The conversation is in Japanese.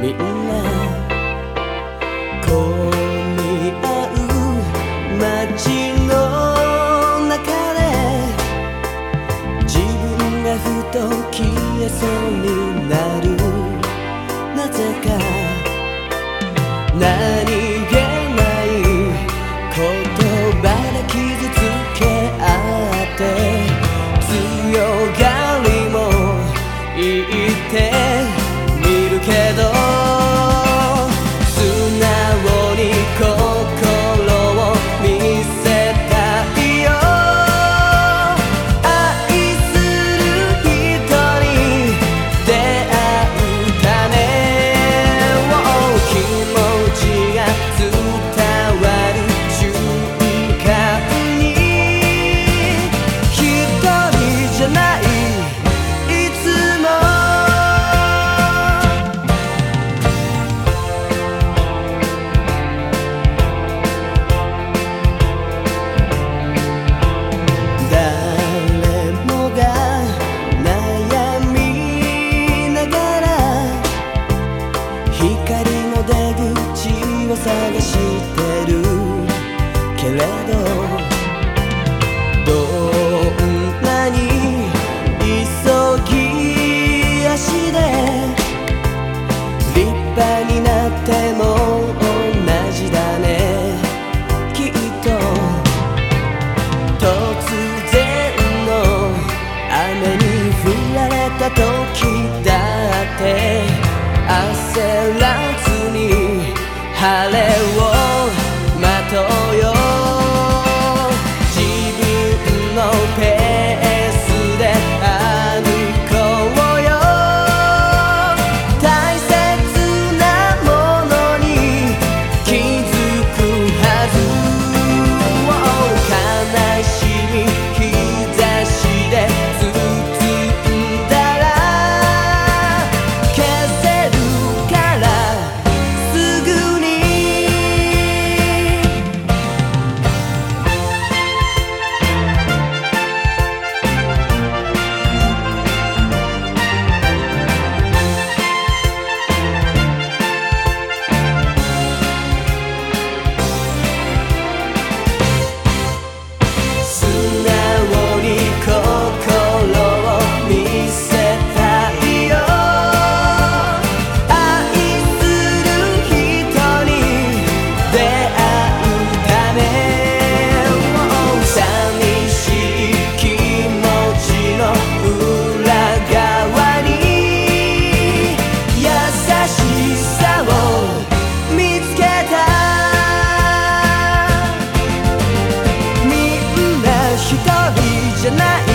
みんな混み合う街の中で自分がふと消えそうになるなぜか何気ない言葉で傷つけ合って強がりも言って光の出口を探してるけれどどう那。